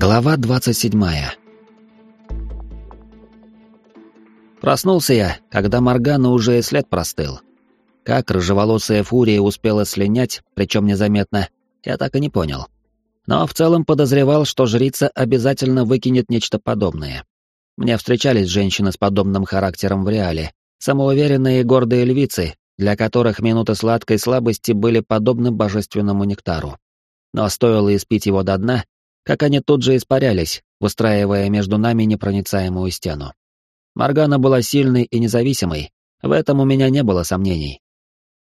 Глава 27. Проснулся я, когда Моргана уже и след простыл. Как рыжеволосая фурия успела слинять, причем незаметно, я так и не понял. Но в целом подозревал, что жрица обязательно выкинет нечто подобное. Мне встречались женщины с подобным характером в реале, самоуверенные и гордые львицы, для которых минуты сладкой слабости были подобны божественному нектару. Но стоило испить его до дна, как они тут же испарялись, выстраивая между нами непроницаемую стену. Моргана была сильной и независимой, в этом у меня не было сомнений.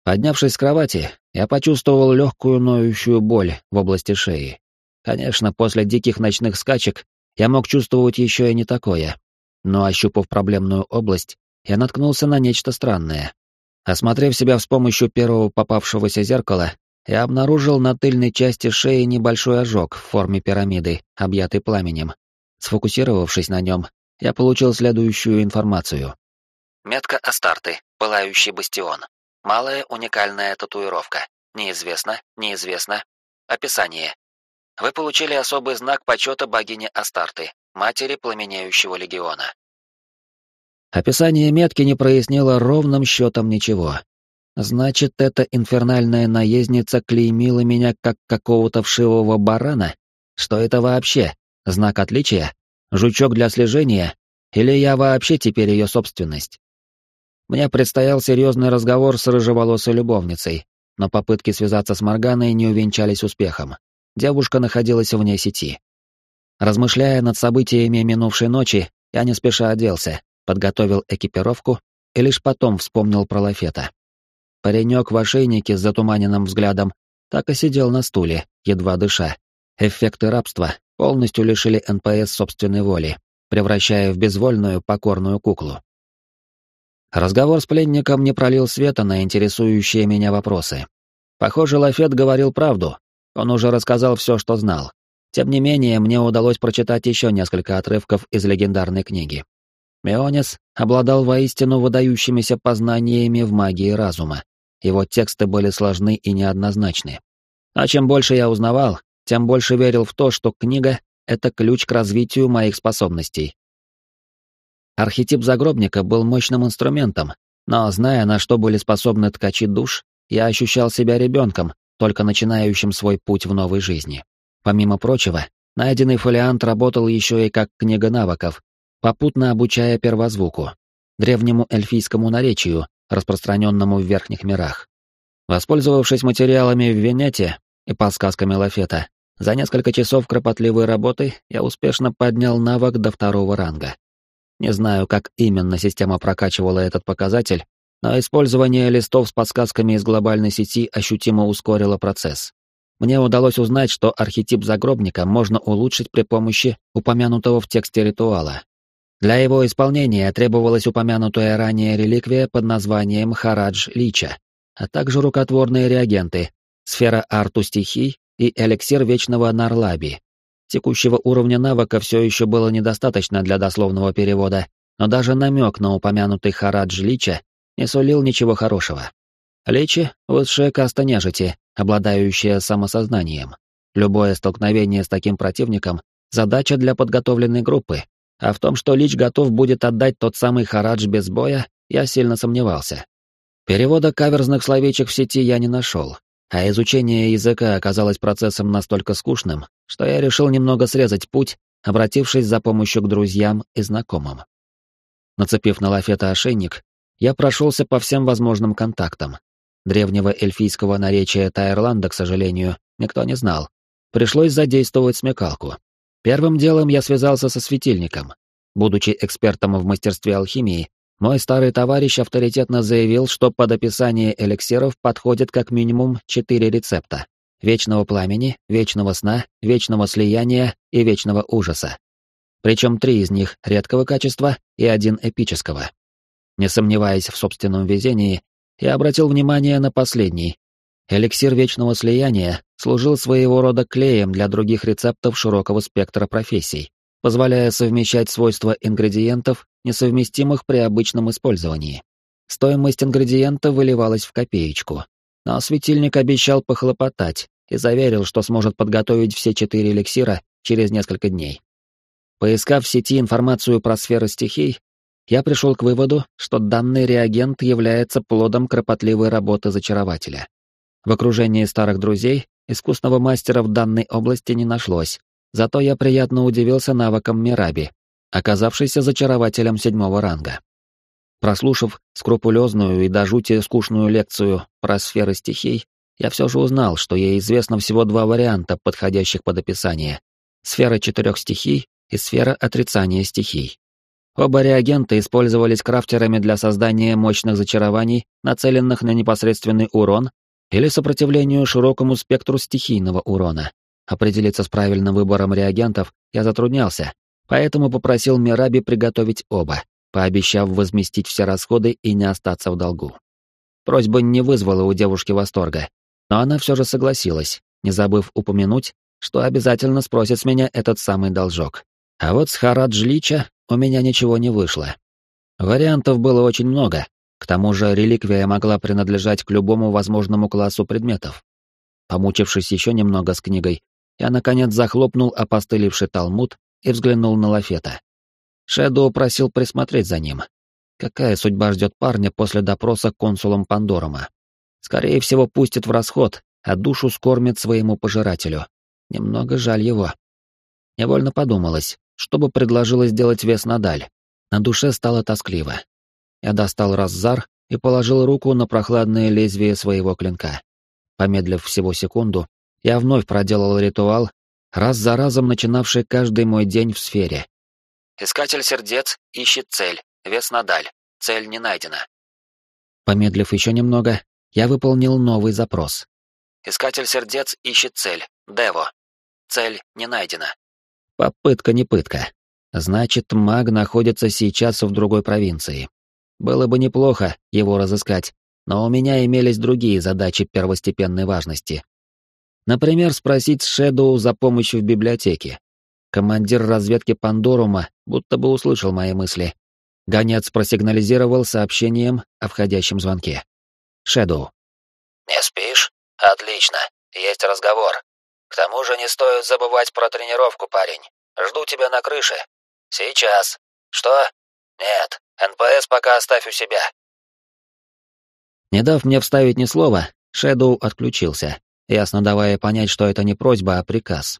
Поднявшись с кровати, я почувствовал легкую ноющую боль в области шеи. Конечно, после диких ночных скачек я мог чувствовать еще и не такое, но, ощупав проблемную область, я наткнулся на нечто странное. Осмотрев себя с помощью первого попавшегося зеркала, я обнаружил на тыльной части шеи небольшой ожог в форме пирамиды, объятый пламенем. Сфокусировавшись на нем, я получил следующую информацию. Метка Астарты, пылающий бастион. Малая уникальная татуировка. Неизвестно, неизвестно. Описание. Вы получили особый знак почета богини Астарты, матери пламенеющего легиона. Описание метки не прояснило ровным счетом ничего. Значит, эта инфернальная наездница клеймила меня как какого-то вшивого барана? Что это вообще? Знак отличия? Жучок для слежения? Или я вообще теперь ее собственность? Мне предстоял серьезный разговор с рыжеволосой любовницей, но попытки связаться с Морганой не увенчались успехом. Девушка находилась вне сети. Размышляя над событиями минувшей ночи, я не спеша оделся, подготовил экипировку и лишь потом вспомнил про Лафета. Паренек в ошейнике с затуманенным взглядом так и сидел на стуле, едва дыша. Эффекты рабства полностью лишили НПС собственной воли, превращая в безвольную покорную куклу. Разговор с пленником не пролил света на интересующие меня вопросы. Похоже, Лафет говорил правду. Он уже рассказал все, что знал. Тем не менее, мне удалось прочитать еще несколько отрывков из легендарной книги. Меонис обладал воистину выдающимися познаниями в магии разума, его тексты были сложны и неоднозначны. А чем больше я узнавал, тем больше верил в то, что книга — это ключ к развитию моих способностей. Архетип загробника был мощным инструментом, но, зная, на что были способны ткачи душ, я ощущал себя ребенком, только начинающим свой путь в новой жизни. Помимо прочего, найденный фолиант работал еще и как книга навыков, попутно обучая первозвуку, древнему эльфийскому наречию, распространенному в верхних мирах. Воспользовавшись материалами в Венете и подсказками Лафета, за несколько часов кропотливой работы я успешно поднял навык до второго ранга. Не знаю, как именно система прокачивала этот показатель, но использование листов с подсказками из глобальной сети ощутимо ускорило процесс. Мне удалось узнать, что архетип загробника можно улучшить при помощи упомянутого в тексте ритуала, для его исполнения требовалась упомянутая ранее реликвия под названием Харадж Лича, а также рукотворные реагенты, сфера арту стихий и эликсир вечного Нарлаби. Текущего уровня навыка все еще было недостаточно для дословного перевода, но даже намек на упомянутый Харадж Лича не сулил ничего хорошего. Личи — высшая каста нежити, обладающая самосознанием. Любое столкновение с таким противником — задача для подготовленной группы, а в том, что Лич готов будет отдать тот самый Харадж без боя, я сильно сомневался. Перевода каверзных словечек в сети я не нашел, а изучение языка оказалось процессом настолько скучным, что я решил немного срезать путь, обратившись за помощью к друзьям и знакомым. Нацепив на лафета ошейник, я прошелся по всем возможным контактам. Древнего эльфийского наречия Тайрланда, к сожалению, никто не знал. Пришлось задействовать смекалку. Первым делом я связался со светильником. Будучи экспертом в мастерстве алхимии, мой старый товарищ авторитетно заявил, что под описание эликсиров подходит как минимум четыре рецепта. Вечного пламени, вечного сна, вечного слияния и вечного ужаса. Причем три из них редкого качества и один эпического. Не сомневаясь в собственном везении, я обратил внимание на последний, Эликсир вечного слияния служил своего рода клеем для других рецептов широкого спектра профессий, позволяя совмещать свойства ингредиентов, несовместимых при обычном использовании. Стоимость ингредиента выливалась в копеечку, но светильник обещал похлопотать и заверил, что сможет подготовить все четыре эликсира через несколько дней. Поискав в сети информацию про сферы стихий, я пришел к выводу, что данный реагент является плодом кропотливой работы зачарователя. В окружении старых друзей искусного мастера в данной области не нашлось, зато я приятно удивился навыкам Мираби, оказавшейся зачарователем седьмого ранга. Прослушав скрупулезную и до жути скучную лекцию про сферы стихий, я все же узнал, что ей известно всего два варианта, подходящих под описание. Сфера четырех стихий и сфера отрицания стихий. Оба реагента использовались крафтерами для создания мощных зачарований, нацеленных на непосредственный урон или сопротивлению широкому спектру стихийного урона. Определиться с правильным выбором реагентов я затруднялся, поэтому попросил Мираби приготовить оба, пообещав возместить все расходы и не остаться в долгу. Просьба не вызвала у девушки восторга, но она все же согласилась, не забыв упомянуть, что обязательно спросит с меня этот самый должок. А вот с Хараджлича у меня ничего не вышло. Вариантов было очень много, к тому же реликвия могла принадлежать к любому возможному классу предметов. Помучившись еще немного с книгой, я, наконец, захлопнул опостылевший талмуд и взглянул на Лафета. Шэдоу просил присмотреть за ним. Какая судьба ждет парня после допроса консулом Пандорума? Скорее всего, пустит в расход, а душу скормит своему пожирателю. Немного жаль его. Невольно подумалось, что бы предложила сделать вес надаль. На душе стало тоскливо. Я достал раззар и положил руку на прохладное лезвие своего клинка. Помедлив всего секунду, я вновь проделал ритуал, раз за разом начинавший каждый мой день в сфере. Искатель сердец ищет цель, вес надаль, цель не найдена. Помедлив еще немного, я выполнил новый запрос. Искатель сердец ищет цель. Дево. Цель не найдена. Попытка не пытка. Значит, маг находится сейчас в другой провинции. Было бы неплохо его разыскать, но у меня имелись другие задачи первостепенной важности. Например, спросить Шэдоу за помощью в библиотеке. Командир разведки Пандорума будто бы услышал мои мысли. Гонец просигнализировал сообщением о входящем звонке. Шэдоу. «Не спишь? Отлично. Есть разговор. К тому же не стоит забывать про тренировку, парень. Жду тебя на крыше. Сейчас. Что? Нет. НПС пока оставь у себя». Не дав мне вставить ни слова, Шэдоу отключился, ясно давая понять, что это не просьба, а приказ.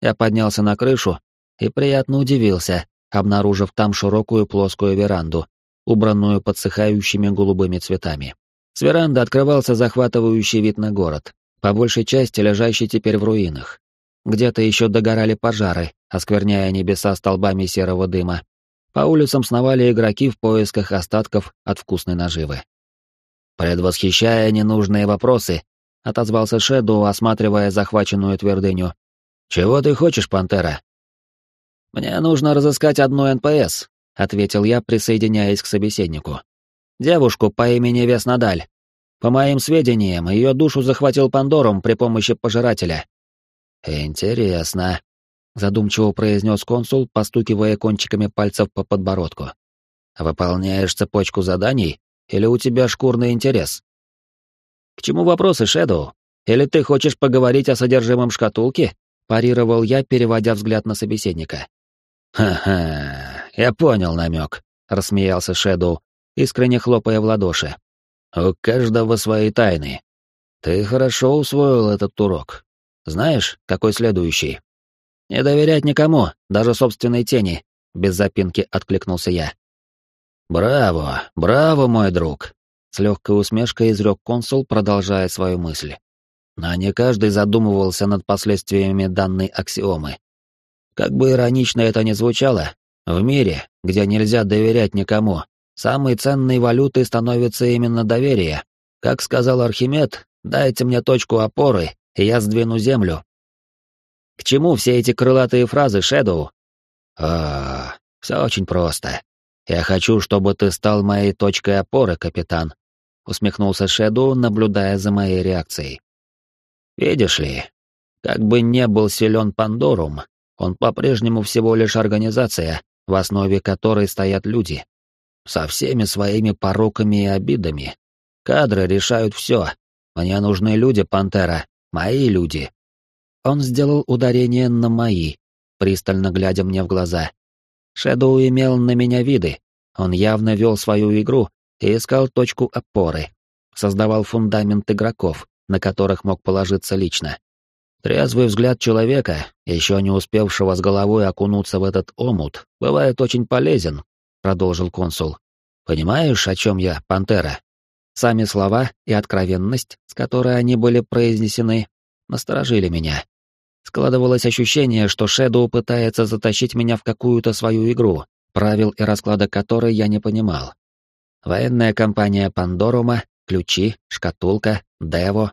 Я поднялся на крышу и приятно удивился, обнаружив там широкую плоскую веранду, убранную подсыхающими голубыми цветами. С веранды открывался захватывающий вид на город, по большей части лежащий теперь в руинах. Где-то еще догорали пожары, оскверняя небеса столбами серого дыма. По улицам сновали игроки в поисках остатков от вкусной наживы. «Предвосхищая ненужные вопросы», — отозвался Шэдоу, осматривая захваченную твердыню. «Чего ты хочешь, Пантера?» «Мне нужно разыскать одну НПС», — ответил я, присоединяясь к собеседнику. Девушку по имени Веснадаль. По моим сведениям, ее душу захватил Пандорум при помощи пожирателя. Интересно, задумчиво произнес консул, постукивая кончиками пальцев по подбородку. Выполняешь цепочку заданий или у тебя шкурный интерес? К чему вопросы, Шэдоу? Или ты хочешь поговорить о содержимом шкатулки? парировал я, переводя взгляд на собеседника. Ха-ха, я понял намек, рассмеялся Шэдоу, искренне хлопая в ладоши. «У каждого свои тайны. Ты хорошо усвоил этот урок. Знаешь, какой следующий?» «Не доверять никому, даже собственной тени», — без запинки откликнулся я. «Браво, браво, мой друг!» — с легкой усмешкой изрек консул, продолжая свою мысль. Но не каждый задумывался над последствиями данной аксиомы. Как бы иронично это ни звучало, в мире, где нельзя доверять никому, Самой ценной валютой становится именно доверие. Как сказал Архимед, дайте мне точку опоры, и я сдвину землю. К чему все эти крылатые фразы, Шэдоу? А, все очень просто. Я хочу, чтобы ты стал моей точкой опоры, капитан, усмехнулся Шэдоу, наблюдая за моей реакцией. Видишь ли, как бы не был силен Пандорум, он по-прежнему всего лишь организация, в основе которой стоят люди со всеми своими пороками и обидами. Кадры решают все. Мне нужны люди, Пантера, мои люди. Он сделал ударение на «мои», пристально глядя мне в глаза. Шэдоу имел на меня виды. Он явно вел свою игру и искал точку опоры. Создавал фундамент игроков, на которых мог положиться лично. Трезвый взгляд человека, еще не успевшего с головой окунуться в этот омут, бывает очень полезен, продолжил консул. Понимаешь, о чем я, пантера? Сами слова и откровенность, с которой они были произнесены, насторожили меня. Складывалось ощущение, что Шэдоу пытается затащить меня в какую-то свою игру, правил и расклада которой я не понимал. Военная компания Пандорума, ключи, шкатулка, Дево,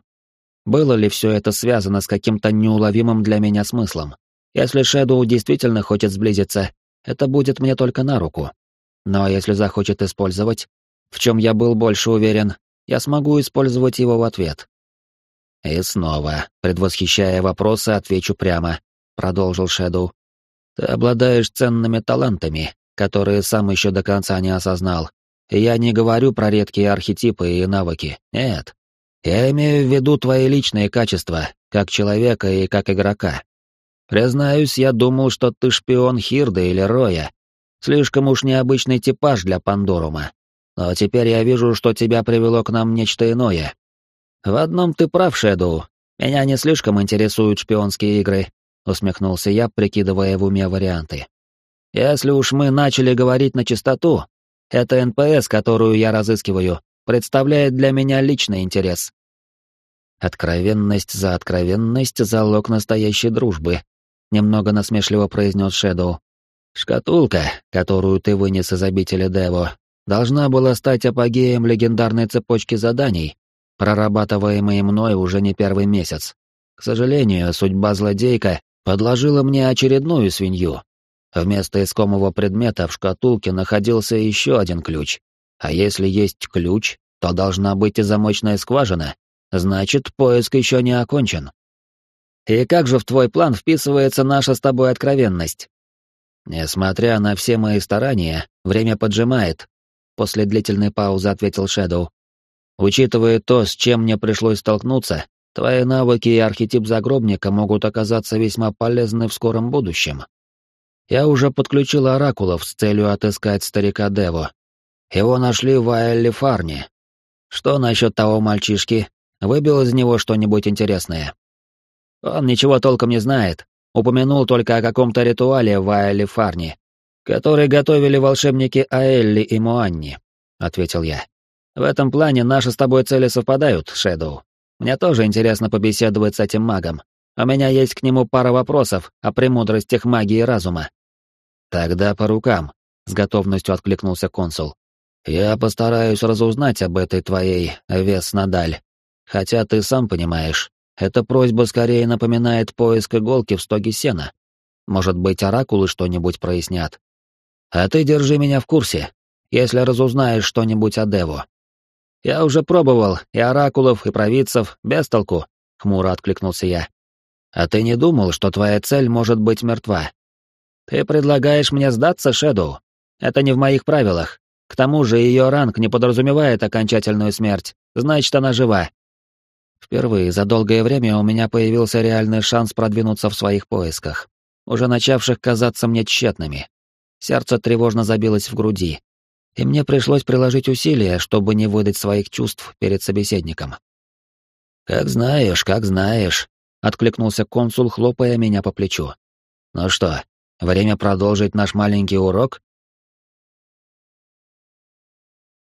было ли все это связано с каким-то неуловимым для меня смыслом? Если Шэдоу действительно хочет сблизиться, это будет мне только на руку. Но если захочет использовать, в чем я был больше уверен, я смогу использовать его в ответ. И снова, предвосхищая вопросы, отвечу прямо, продолжил Шэдоу. Ты обладаешь ценными талантами, которые сам еще до конца не осознал. Я не говорю про редкие архетипы и навыки. Нет. Я имею в виду твои личные качества, как человека и как игрока. Признаюсь, я думал, что ты шпион Хирда или Роя. Слишком уж необычный типаж для Пандорума. Но теперь я вижу, что тебя привело к нам нечто иное. В одном ты прав, Шэдоу. Меня не слишком интересуют шпионские игры, усмехнулся я, прикидывая в уме варианты. Если уж мы начали говорить начистоту, эта НПС, которую я разыскиваю, представляет для меня личный интерес. Откровенность за откровенность — залог настоящей дружбы, немного насмешливо произнес Шэдоу. Шкатулка, которую ты вынес из обители Дево, должна была стать апогеем легендарной цепочки заданий, прорабатываемой мной уже не первый месяц. К сожалению, судьба-злодейка подложила мне очередную свинью. Вместо искомого предмета в шкатулке находился еще один ключ. А если есть ключ, то должна быть и замочная скважина, Значит, поиск еще не окончен. И как же в твой план вписывается наша с тобой откровенность? Несмотря на все мои старания, время поджимает, после длительной паузы ответил Шэдоу. Учитывая то, с чем мне пришлось столкнуться, твои навыки и архетип загробника могут оказаться весьма полезны в скором будущем. Я уже подключил оракулов с целью отыскать старика Дево. Его нашли в Аэлле Фарне. Что насчет того мальчишки, Выбил из него что-нибудь интересное. Он ничего толком не знает, упомянул только о каком-то ритуале в Аэле Фарни, который готовили волшебники Аэлли и Муанни, ответил я. В этом плане наши с тобой цели совпадают, Шэдоу. Мне тоже интересно побеседовать с этим магом. У меня есть к нему пара вопросов о премудростях магии разума. Тогда по рукам, с готовностью откликнулся консул. Я постараюсь разузнать об этой твоей вес надаль Хотя ты сам понимаешь, эта просьба скорее напоминает поиск иголки в стоге сена. Может быть, оракулы что-нибудь прояснят. А ты держи меня в курсе, если разузнаешь что-нибудь о Деву. Я уже пробовал и оракулов, и провидцев, без толку, — хмуро откликнулся я. А ты не думал, что твоя цель может быть мертва? Ты предлагаешь мне сдаться, Шэдоу? Это не в моих правилах. К тому же ее ранг не подразумевает окончательную смерть, значит, она жива. Впервые за долгое время у меня появился реальный шанс продвинуться в своих поисках, уже начавших казаться мне тщетными. Сердце тревожно забилось в груди, и мне пришлось приложить усилия, чтобы не выдать своих чувств перед собеседником. «Как знаешь, как знаешь», — откликнулся консул, хлопая меня по плечу. «Ну что, время продолжить наш маленький урок?»